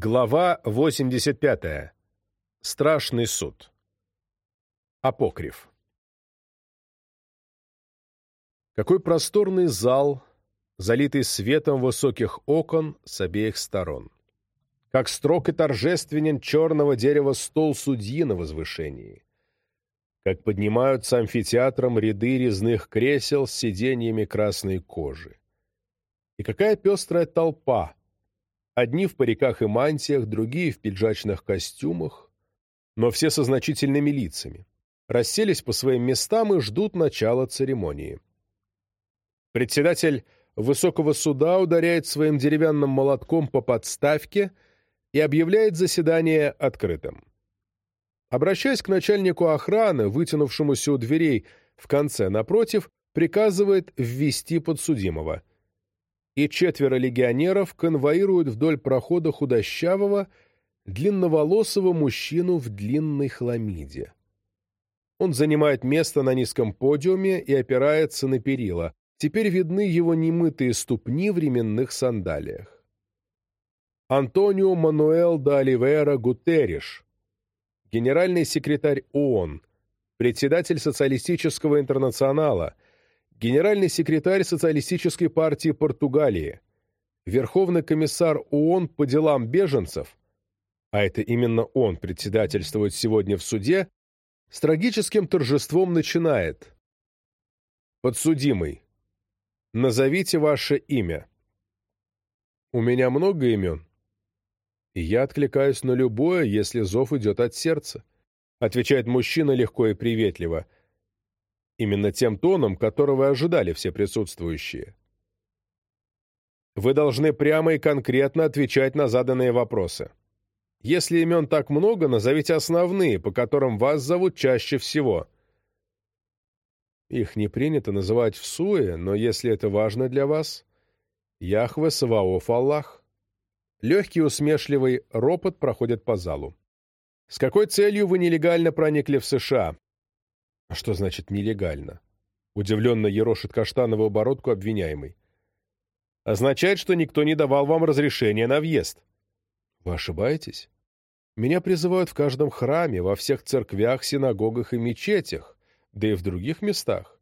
Глава 85. Страшный суд. Апокриф. Какой просторный зал, залитый светом высоких окон с обеих сторон. Как строг и торжественен черного дерева стол судьи на возвышении. Как поднимаются амфитеатром ряды резных кресел с сиденьями красной кожи. И какая пестрая толпа, одни в париках и мантиях, другие в пиджачных костюмах, но все со значительными лицами, расселись по своим местам и ждут начала церемонии. Председатель высокого суда ударяет своим деревянным молотком по подставке и объявляет заседание открытым. Обращаясь к начальнику охраны, вытянувшемуся у дверей в конце напротив, приказывает ввести подсудимого. И четверо легионеров конвоируют вдоль прохода худощавого, длинноволосого мужчину в длинной хламиде. Он занимает место на низком подиуме и опирается на перила. Теперь видны его немытые ступни в временных сандалиях. Антонио Мануэл де Оливейра Гутерриш, генеральный секретарь ООН, председатель Социалистического интернационала, генеральный секретарь Социалистической партии Португалии, верховный комиссар ООН по делам беженцев, а это именно он председательствует сегодня в суде, с трагическим торжеством начинает. «Подсудимый, назовите ваше имя». «У меня много имен?» «И я откликаюсь на любое, если зов идет от сердца», отвечает мужчина легко и приветливо, именно тем тоном, которого ожидали все присутствующие. Вы должны прямо и конкретно отвечать на заданные вопросы. Если имен так много, назовите основные, по которым вас зовут чаще всего. Их не принято называть в суе, но если это важно для вас, Яхве Саваоф Аллах. Легкий усмешливый ропот проходит по залу. С какой целью вы нелегально проникли в США? А что значит нелегально? Удивленно ерошит каштановую бородку обвиняемый. Означает, что никто не давал вам разрешения на въезд. Вы ошибаетесь? Меня призывают в каждом храме, во всех церквях, синагогах и мечетях, да и в других местах.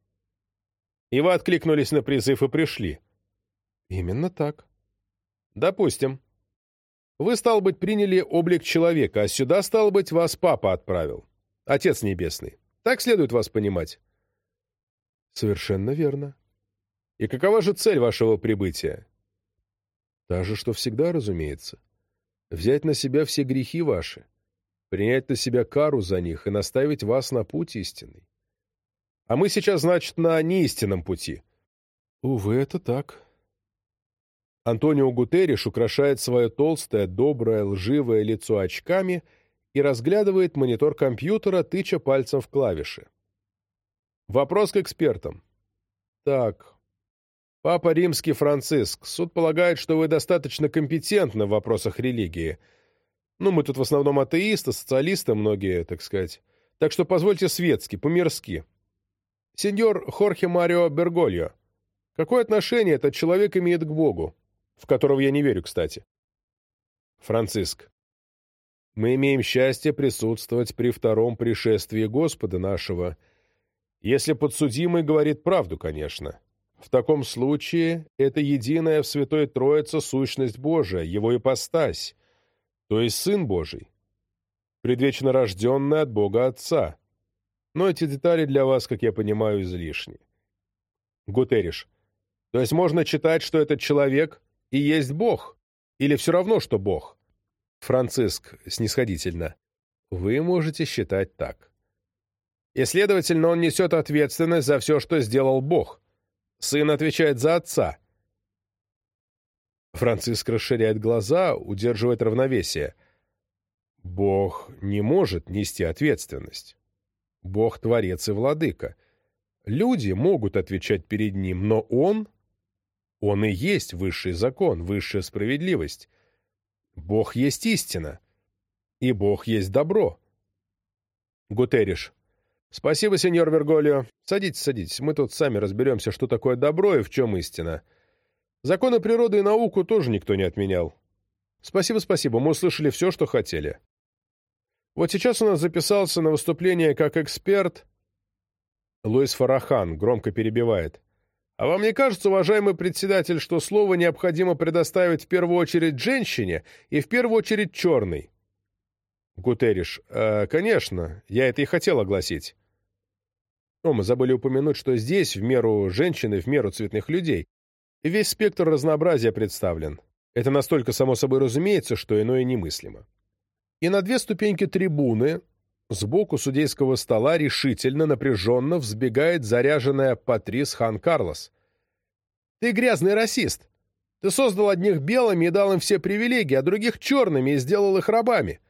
И вы откликнулись на призыв и пришли. Именно так. Допустим. Вы, стал быть, приняли облик человека, а сюда, стал быть, вас папа отправил. Отец Небесный. Так следует вас понимать. Совершенно верно. И какова же цель вашего прибытия? Та же, что всегда, разумеется взять на себя все грехи ваши, принять на себя кару за них и наставить вас на путь истинный. А мы сейчас, значит, на неистинном пути. Увы, это так. Антонио Гутерриш украшает свое толстое, доброе, лживое лицо очками и разглядывает монитор компьютера, тыча пальцем в клавиши. Вопрос к экспертам. Так, Папа Римский Франциск, суд полагает, что вы достаточно компетентны в вопросах религии. Ну, мы тут в основном атеисты, социалисты многие, так сказать. Так что позвольте светски, по-мирски. Сеньор Хорхе Марио Бергольо, какое отношение этот человек имеет к Богу, в которого я не верю, кстати? Франциск. Мы имеем счастье присутствовать при втором пришествии Господа нашего, если подсудимый говорит правду, конечно. В таком случае это единая в Святой Троице сущность Божия, его ипостась, то есть Сын Божий, предвечно рожденный от Бога Отца. Но эти детали для вас, как я понимаю, излишни. Гутериш. То есть можно читать, что этот человек и есть Бог? Или все равно, что Бог? Франциск снисходительно. Вы можете считать так. И, следовательно, он несет ответственность за все, что сделал Бог – Сын отвечает за отца. Франциск расширяет глаза, удерживает равновесие. Бог не может нести ответственность. Бог — творец и владыка. Люди могут отвечать перед ним, но он... Он и есть высший закон, высшая справедливость. Бог есть истина. И Бог есть добро. Гутериш. «Спасибо, сеньор Верголио. Садитесь, садитесь. Мы тут сами разберемся, что такое добро и в чем истина. Законы природы и науку тоже никто не отменял. Спасибо, спасибо, мы услышали все, что хотели. Вот сейчас у нас записался на выступление как эксперт Луис Фарахан, громко перебивает. А вам не кажется, уважаемый председатель, что слово необходимо предоставить в первую очередь женщине и в первую очередь черной? Гутериш. Э, конечно, я это и хотел огласить. О, мы забыли упомянуть, что здесь в меру женщины, в меру цветных людей. Весь спектр разнообразия представлен. Это настолько само собой разумеется, что иное немыслимо. И на две ступеньки трибуны сбоку судейского стола решительно, напряженно взбегает заряженная Патрис Хан Карлос. «Ты грязный расист! Ты создал одних белыми и дал им все привилегии, а других черными и сделал их рабами.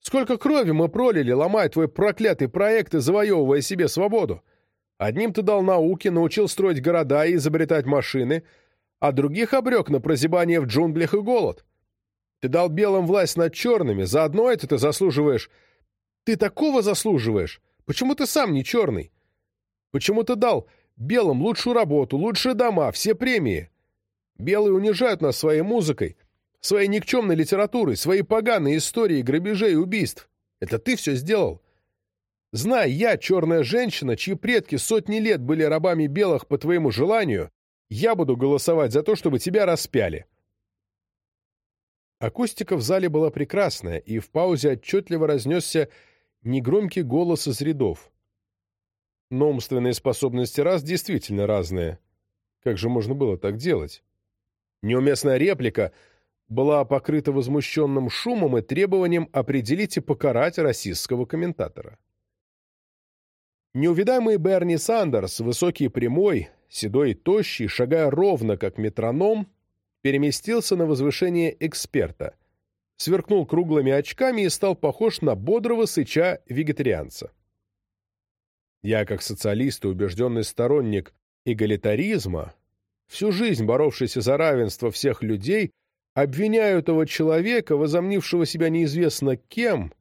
Сколько крови мы пролили, ломая твой проклятый проект и завоевывая себе свободу. Одним ты дал науки, научил строить города и изобретать машины, а других обрек на прозябание в джунглях и голод. Ты дал белым власть над черными, заодно это ты заслуживаешь... Ты такого заслуживаешь? Почему ты сам не черный? Почему ты дал белым лучшую работу, лучшие дома, все премии? Белые унижают нас своей музыкой, своей никчемной литературой, своей поганой историей грабежей и убийств. Это ты все сделал. Знай, я, черная женщина, чьи предки сотни лет были рабами белых по твоему желанию, я буду голосовать за то, чтобы тебя распяли. Акустика в зале была прекрасная, и в паузе отчетливо разнесся негромкий голос из рядов. Но умственные способности раз действительно разные. Как же можно было так делать? Неуместная реплика — была покрыта возмущенным шумом и требованием определить и покарать российского комментатора. Неувидаемый Берни Сандерс, высокий и прямой, седой и тощий, шагая ровно, как метроном, переместился на возвышение эксперта, сверкнул круглыми очками и стал похож на бодрого сыча-вегетарианца. Я, как социалист и убежденный сторонник эгалитаризма, всю жизнь боровшийся за равенство всех людей, обвиняю этого человека, возомнившего себя неизвестно кем,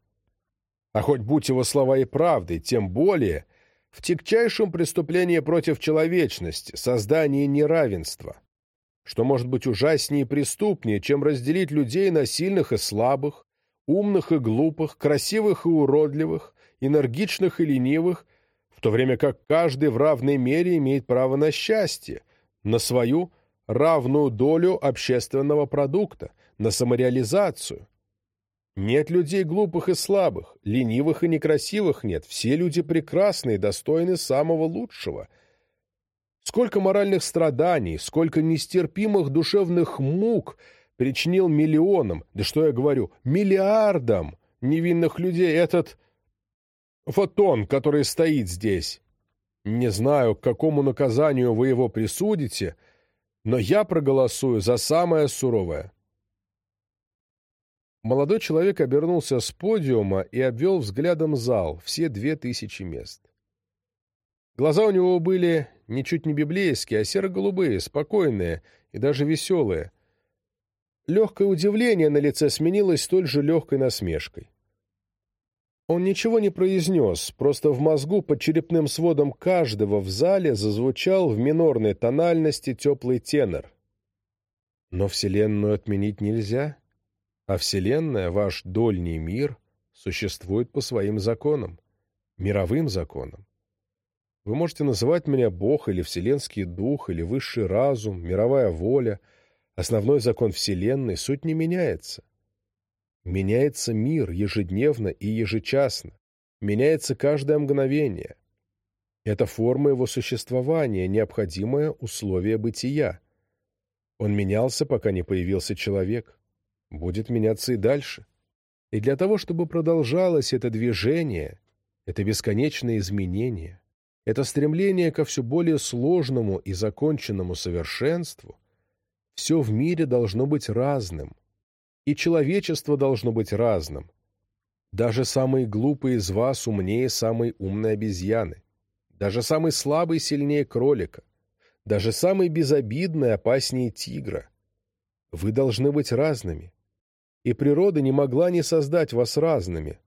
а хоть будь его слова и правдой, тем более в тягчайшем преступлении против человечности, создании неравенства, что может быть ужаснее и преступнее, чем разделить людей на сильных и слабых, умных и глупых, красивых и уродливых, энергичных и ленивых, в то время как каждый в равной мере имеет право на счастье, на свою равную долю общественного продукта, на самореализацию. Нет людей глупых и слабых, ленивых и некрасивых нет, все люди прекрасные, достойны самого лучшего. Сколько моральных страданий, сколько нестерпимых душевных мук причинил миллионам, да что я говорю, миллиардам невинных людей этот фотон, который стоит здесь. Не знаю, к какому наказанию вы его присудите, — но я проголосую за самое суровое. Молодой человек обернулся с подиума и обвел взглядом зал, все две тысячи мест. Глаза у него были ничуть не библейские, а серо-голубые, спокойные и даже веселые. Легкое удивление на лице сменилось столь же легкой насмешкой. Он ничего не произнес, просто в мозгу под черепным сводом каждого в зале зазвучал в минорной тональности теплый тенор. Но Вселенную отменить нельзя, а Вселенная, ваш дольний мир, существует по своим законам, мировым законам. Вы можете называть меня Бог или Вселенский Дух, или Высший Разум, мировая воля, основной закон Вселенной, суть не меняется. Меняется мир ежедневно и ежечасно, меняется каждое мгновение. Это форма его существования, необходимое условие бытия. Он менялся, пока не появился человек. Будет меняться и дальше. И для того, чтобы продолжалось это движение, это бесконечное изменение, это стремление ко все более сложному и законченному совершенству, все в мире должно быть разным, и человечество должно быть разным. Даже самый глупый из вас умнее самой умной обезьяны. Даже самый слабый сильнее кролика. Даже самый безобидный опаснее тигра. Вы должны быть разными. И природа не могла не создать вас разными,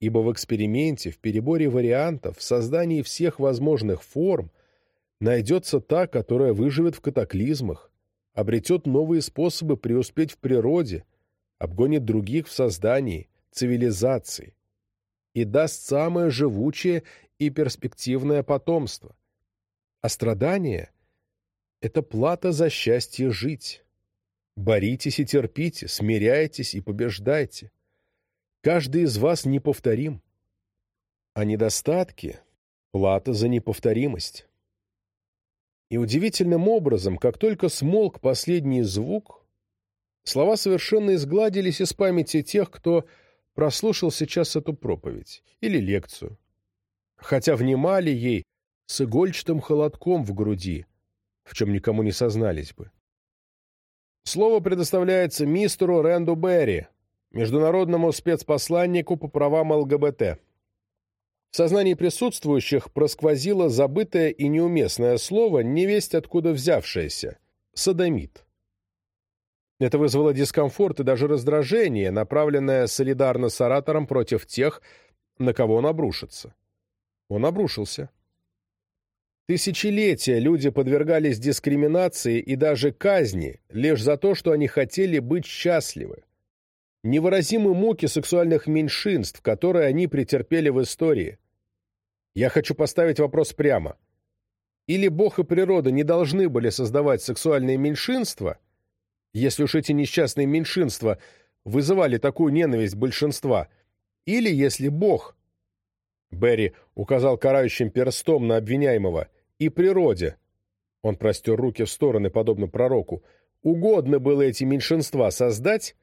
ибо в эксперименте, в переборе вариантов, в создании всех возможных форм найдется та, которая выживет в катаклизмах, обретет новые способы преуспеть в природе – обгонит других в создании, цивилизации и даст самое живучее и перспективное потомство. А страдание — это плата за счастье жить. Боритесь и терпите, смиряйтесь и побеждайте. Каждый из вас неповторим. А недостатки — плата за неповторимость. И удивительным образом, как только смолк последний звук, слова совершенно изгладились из памяти тех, кто прослушал сейчас эту проповедь или лекцию, хотя внимали ей с игольчатым холодком в груди, в чем никому не сознались бы. Слово предоставляется мистеру Рэнду Берри, международному спецпосланнику по правам ЛГБТ. В сознании присутствующих просквозило забытое и неуместное слово, невесть откуда взявшееся — садомит. Это вызвало дискомфорт и даже раздражение, направленное солидарно с оратором против тех, на кого он обрушится. Он обрушился. Тысячелетия люди подвергались дискриминации и даже казни лишь за то, что они хотели быть счастливы. Невыразимы муки сексуальных меньшинств, которые они претерпели в истории. Я хочу поставить вопрос прямо. Или Бог и природа не должны были создавать сексуальные меньшинства, если уж эти несчастные меньшинства вызывали такую ненависть большинства, или если Бог, Берри указал карающим перстом на обвиняемого, и природе, он простер руки в стороны, подобно пророку, угодно было эти меньшинства создать,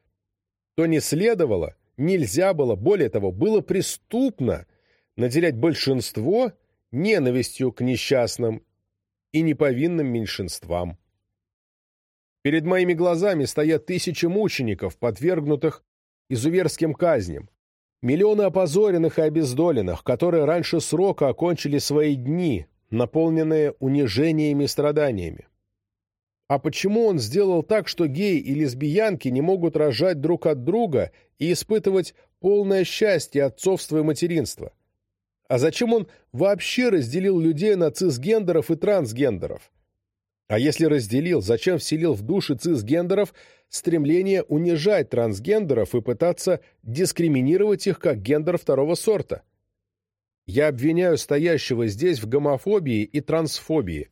то не следовало, нельзя было, более того, было преступно наделять большинство ненавистью к несчастным и неповинным меньшинствам. Перед моими глазами стоят тысячи мучеников, подвергнутых изуверским казням, миллионы опозоренных и обездоленных, которые раньше срока окончили свои дни, наполненные унижениями и страданиями. А почему он сделал так, что геи и лесбиянки не могут рожать друг от друга и испытывать полное счастье отцовства и материнства? А зачем он вообще разделил людей на цисгендеров и трансгендеров? А если разделил, зачем вселил в души цисгендеров стремление унижать трансгендеров и пытаться дискриминировать их как гендер второго сорта? Я обвиняю стоящего здесь в гомофобии и трансфобии.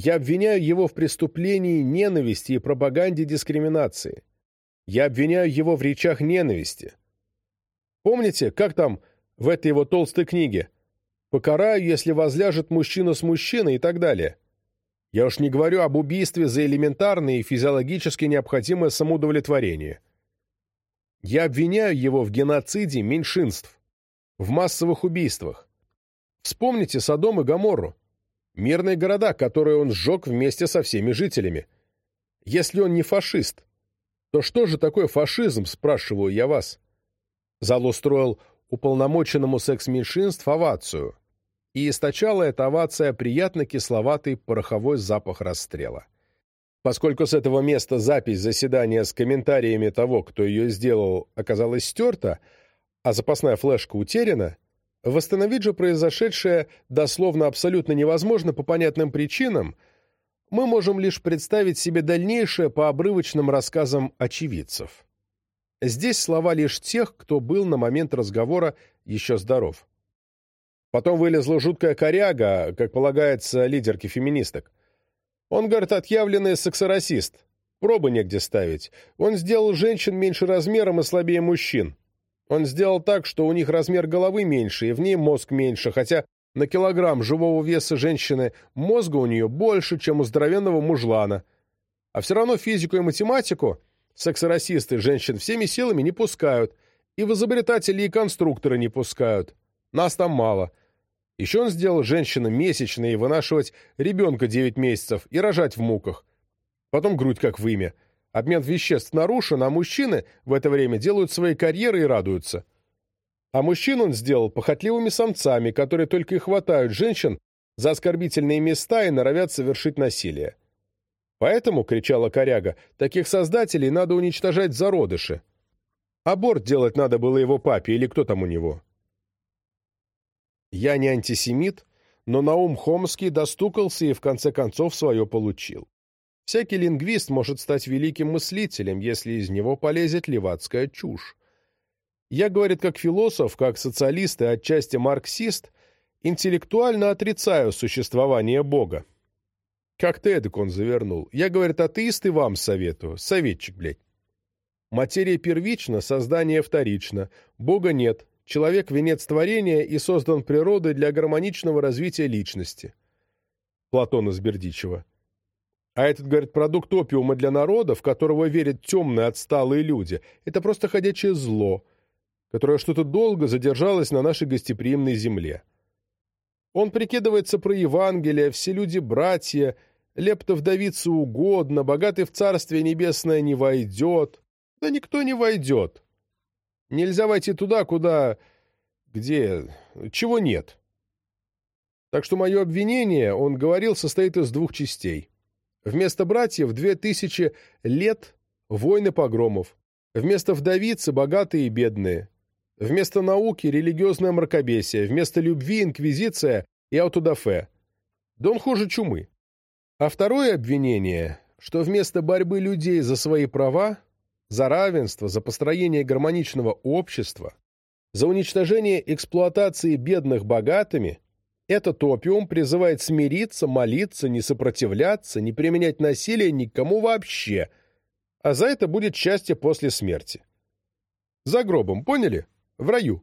Я обвиняю его в преступлении ненависти и пропаганде дискриминации. Я обвиняю его в речах ненависти. Помните, как там в этой его толстой книге? «Покараю, если возляжет мужчина с мужчиной» и так далее. Я уж не говорю об убийстве за элементарное и физиологически необходимое самоудовлетворение. Я обвиняю его в геноциде меньшинств в массовых убийствах. Вспомните Содом и Гоморру, мирные города, которые он сжег вместе со всеми жителями. Если он не фашист, то что же такое фашизм, спрашиваю я вас? Зал устроил уполномоченному секс-меньшинств овацию, и источала эта овация приятно кисловатый пороховой запах расстрела. Поскольку с этого места запись заседания с комментариями того, кто ее сделал, оказалась стерта, а запасная флешка утеряна, восстановить же произошедшее дословно абсолютно невозможно по понятным причинам, мы можем лишь представить себе дальнейшее по обрывочным рассказам очевидцев. Здесь слова лишь тех, кто был на момент разговора еще здоров. Потом вылезла жуткая коряга, как полагается лидерке феминисток. Он, говорит, отъявленный сексорасист. Пробы негде ставить. Он сделал женщин меньше размером и слабее мужчин. Он сделал так, что у них размер головы меньше и в ней мозг меньше, хотя на килограмм живого веса женщины мозга у нее больше, чем у здоровенного мужлана. А все равно физику и математику сексорасисты женщин всеми силами не пускают, и в изобретатели и конструкторы не пускают. Нас там мало. Еще он сделал женщинам месячные вынашивать ребенка 9 месяцев и рожать в муках. Потом грудь как вымя. Обмен веществ нарушен, а мужчины в это время делают свои карьеры и радуются. А мужчин он сделал похотливыми самцами, которые только и хватают женщин за оскорбительные места и норовят совершить насилие. Поэтому, — кричала коряга, — таких создателей надо уничтожать зародыши. Аборт делать надо было его папе или кто там у него. Я не антисемит, но Наум Хомский достукался и в конце концов свое получил. Всякий лингвист может стать великим мыслителем, если из него полезет левацкая чушь. Я, говорит, как философ, как социалист и отчасти марксист, интеллектуально отрицаю существование Бога. Как-то эдак он завернул. Я, говорит, атеист и вам советую. Советчик, блядь. Материя первична, создание вторично. Бога нет. Человек – венец творения и создан природой для гармоничного развития личности. Платон из Бердичева. А этот, говорит, продукт опиума для народа, в которого верят темные отсталые люди, это просто ходячее зло, которое что-то долго задержалось на нашей гостеприимной земле. Он прикидывается про Евангелие, все люди братья, лепто вдовице угодно, богатый в Царствие Небесное не войдет. Да никто не войдет. Нельзя войти туда, куда... где... чего нет. Так что мое обвинение, он говорил, состоит из двух частей. Вместо братьев две тысячи лет войны погромов. Вместо вдовицы богатые и бедные. Вместо науки религиозное мракобесие. Вместо любви инквизиция и аутодафе. Да он хуже чумы. А второе обвинение, что вместо борьбы людей за свои права, за равенство, за построение гармоничного общества, за уничтожение эксплуатации бедных богатыми, этот опиум призывает смириться, молиться, не сопротивляться, не применять насилие никому вообще, а за это будет счастье после смерти. За гробом, поняли? В раю.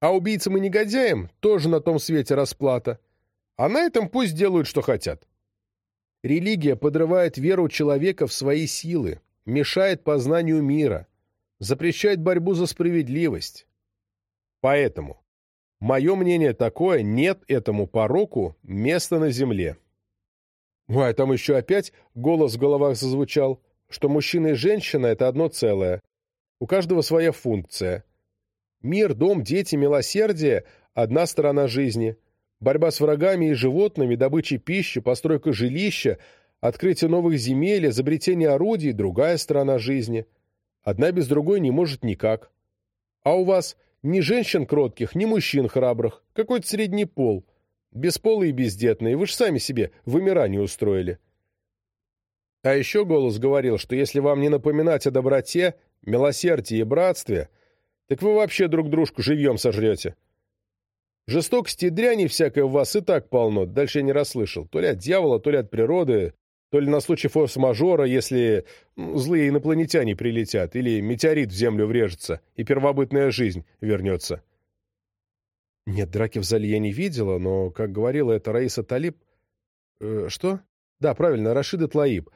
А убийцам и негодяям тоже на том свете расплата. А на этом пусть делают, что хотят. Религия подрывает веру человека в свои силы, мешает познанию мира, запрещает борьбу за справедливость. Поэтому Мое мнение такое, нет этому пороку места на земле. Ой, там еще опять голос в головах зазвучал, что мужчина и женщина — это одно целое. У каждого своя функция. Мир, дом, дети, милосердие — одна сторона жизни. Борьба с врагами и животными, добыча пищи, постройка жилища, открытие новых земель, изобретение орудий — другая сторона жизни. Одна без другой не может никак. А у вас ни женщин кротких, ни мужчин храбрых. Какой-то средний пол. Бесполые и бездетные. Вы же сами себе вымирание устроили. А еще голос говорил, что если вам не напоминать о доброте, милосердии и братстве, так вы вообще друг дружку живьем сожрете. Жестокости и дряни всякой в вас и так полно, дальше я не расслышал. То ли от дьявола, то ли от природы, то ли на случай форс-мажора, если злые инопланетяне прилетят, или метеорит в Землю врежется, и первобытная жизнь вернется. Нет, драки в зале я не видела, но, как говорила это Раиса Талиб... Э, что? Да, правильно, Рашида Тлаиб.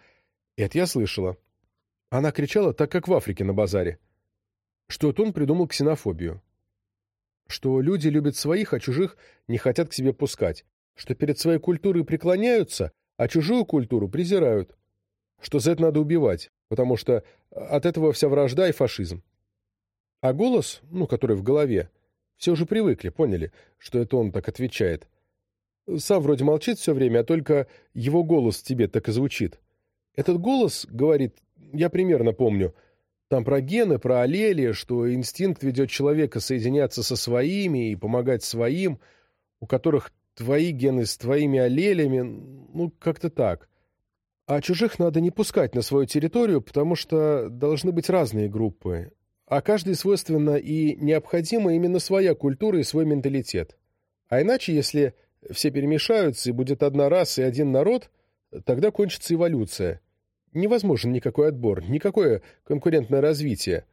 Это я слышала. Она кричала так, как в Африке на базаре. Что это он придумал ксенофобию. Что люди любят своих, а чужих не хотят к себе пускать. Что перед своей культурой преклоняются, а чужую культуру презирают, что за это надо убивать, потому что от этого вся вражда и фашизм. А голос, ну, который в голове, все уже привыкли, поняли, что это он так отвечает. Сам вроде молчит все время, а только его голос тебе так и звучит. Этот голос, говорит, я примерно помню, там про гены, про аллели, что инстинкт ведет человека соединяться со своими и помогать своим, у которых твои гены с твоими аллелями, ну, как-то так. А чужих надо не пускать на свою территорию, потому что должны быть разные группы. А каждой свойственна и необходима именно своя культура и свой менталитет. А иначе, если все перемешаются и будет одна раса и один народ, тогда кончится эволюция. Невозможен никакой отбор, никакое конкурентное развитие,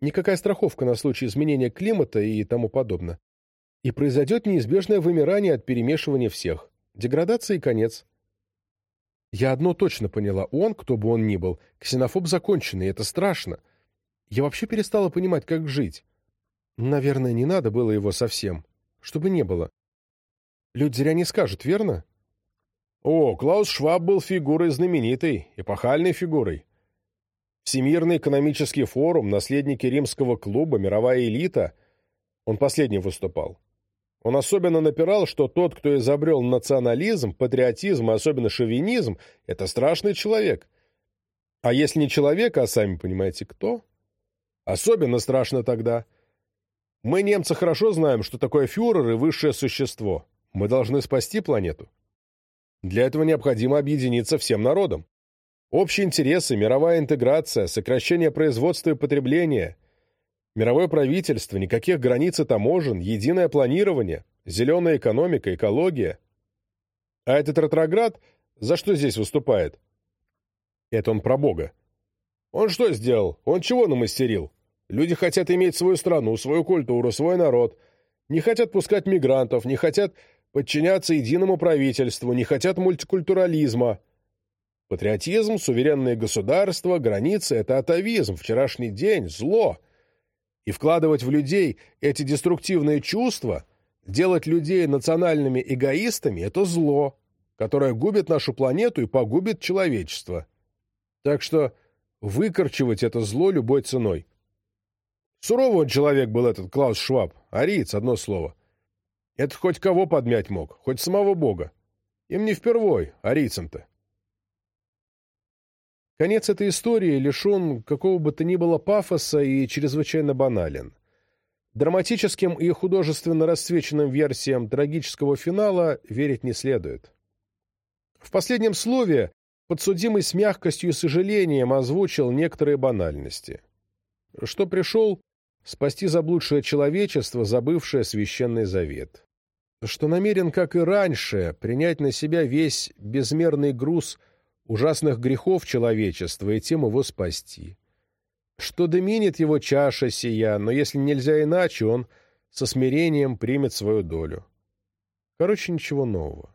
никакая страховка на случай изменения климата и тому подобное и произойдет неизбежное вымирание от перемешивания всех. Деградация и конец. Я одно точно поняла. Он, кто бы он ни был, ксенофоб законченный, это страшно. Я вообще перестала понимать, как жить. Наверное, не надо было его совсем. Чтобы не было. Люди зря не скажут, верно? О, Клаус Шваб был фигурой знаменитой, эпохальной фигурой. Всемирный экономический форум, наследники римского клуба, мировая элита. Он последний выступал. Он особенно напирал, что тот, кто изобрел национализм, патриотизм и особенно шовинизм, это страшный человек. А если не человек, а сами понимаете, кто? Особенно страшно тогда. Мы, немцы, хорошо знаем, что такое фюрер и высшее существо. Мы должны спасти планету. Для этого необходимо объединиться всем народом. Общие интересы, мировая интеграция, сокращение производства и потребления, мировое правительство, никаких границ и таможен, единое планирование, зеленая экономика, экология. А этот ретроград за что здесь выступает? Это он про Бога. Он что сделал? Он чего намастерил? Люди хотят иметь свою страну, свою культуру, свой народ. Не хотят пускать мигрантов, не хотят подчиняться единому правительству, не хотят мультикультурализма. Патриотизм, суверенное государство, границы — это атовизм, вчерашний день, зло. И вкладывать в людей эти деструктивные чувства, делать людей национальными эгоистами — это зло, которое губит нашу планету и погубит человечество. Так что выкорчевать это зло любой ценой. Суровый он человек был этот Клаус Шваб, ариец, одно слово. Это хоть кого подмять мог, хоть самого Бога. Им не впервой, арийцам-то. Конец этой истории лишен какого бы то ни было пафоса и чрезвычайно банален. Драматическим и художественно расцвеченным версиям трагического финала верить не следует. В последнем слове подсудимый с мягкостью и сожалением озвучил некоторые банальности. Что пришел спасти заблудшее человечество, забывшее священный завет. Что намерен, как и раньше, принять на себя весь безмерный груз – ужасных грехов человечества и тем его спасти. Что доменит его чаша сия, но если нельзя иначе, он со смирением примет свою долю. Короче, ничего нового.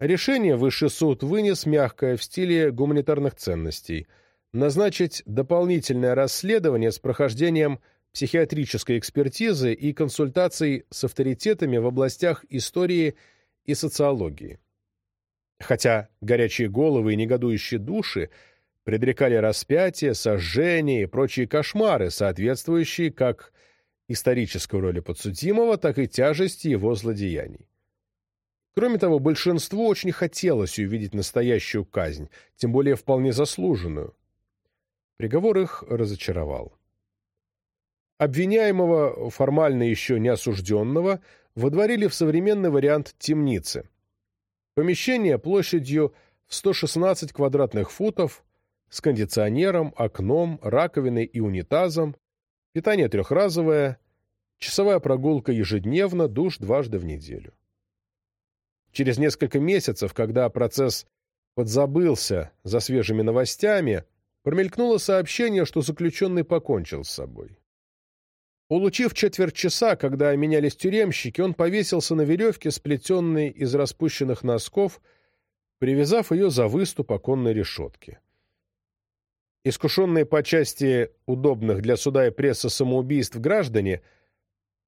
Решение высший суд вынес мягкое в стиле гуманитарных ценностей назначить дополнительное расследование с прохождением психиатрической экспертизы и консультаций с авторитетами в областях истории и социологии хотя горячие головы и негодующие души предрекали распятие, сожжение и прочие кошмары, соответствующие как исторической роли подсудимого, так и тяжести его злодеяний. Кроме того, большинству очень хотелось увидеть настоящую казнь, тем более вполне заслуженную. Приговор их разочаровал. Обвиняемого, формально еще не осужденного, водворили в современный вариант темницы, Помещение площадью в 116 квадратных футов с кондиционером, окном, раковиной и унитазом, питание трехразовое, часовая прогулка ежедневно, душ дважды в неделю. Через несколько месяцев, когда процесс подзабылся за свежими новостями, промелькнуло сообщение, что заключенный покончил с собой. Улучив четверть часа, когда менялись тюремщики, он повесился на веревке, сплетенной из распущенных носков, привязав ее за выступ оконной решетки. Искушенные по части удобных для суда и прессы самоубийств граждане,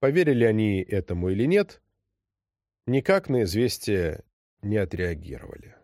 поверили они этому или нет, никак на известие не отреагировали.